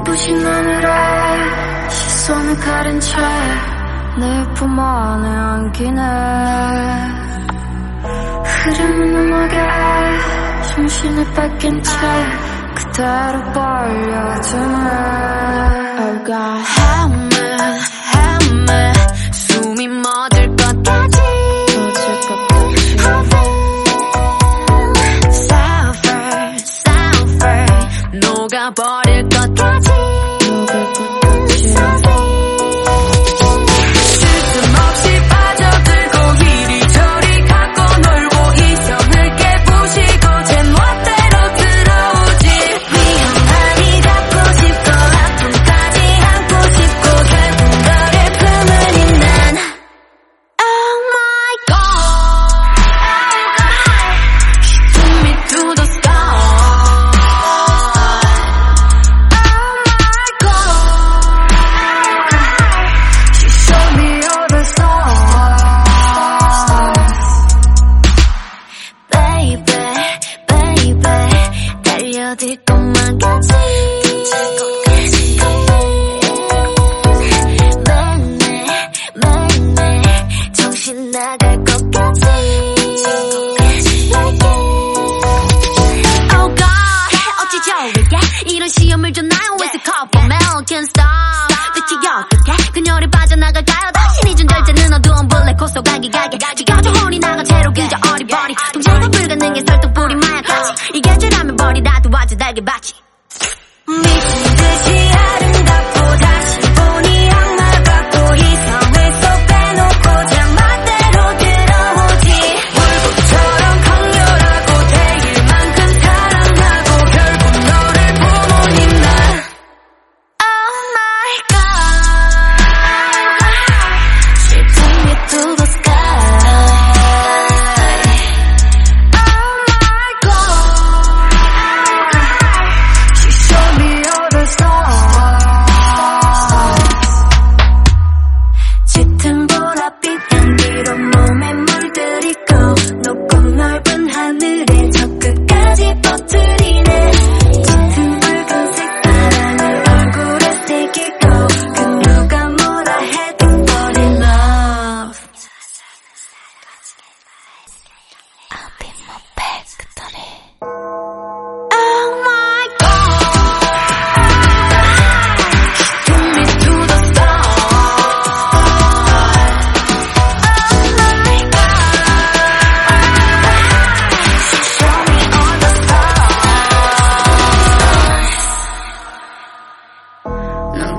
눈부신 하늘에 시선을 가린 채 내 품 안에 안기네. 흐르는 음악에 정신을 뺏긴 채 그대로 빨려드네. Oh God Help me, help me. 숨이 멎을 것 같지 젖을 것 같지. I feel suffer, suffer. 녹아버릴 그녀를 빠져나갈까요? 다시 잊은 절제는 어두운 블랙호스 가기 가게. 지가 좀 혼이 나가 채로 그저 어리버리. 통제가 불가능해 설득뿌리 마약같이. 이게 죄라면 버리라도 아주 달게 받지. 미친 듯이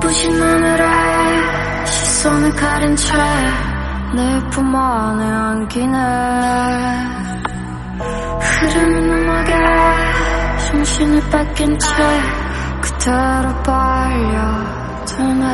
눈부신 하늘에 시선을 가린 채 내 품 안에 안기네. 흐르는 음악에 정신을 뺏긴 채 그대로 빨려드네